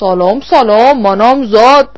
سلام سلام منم زاد.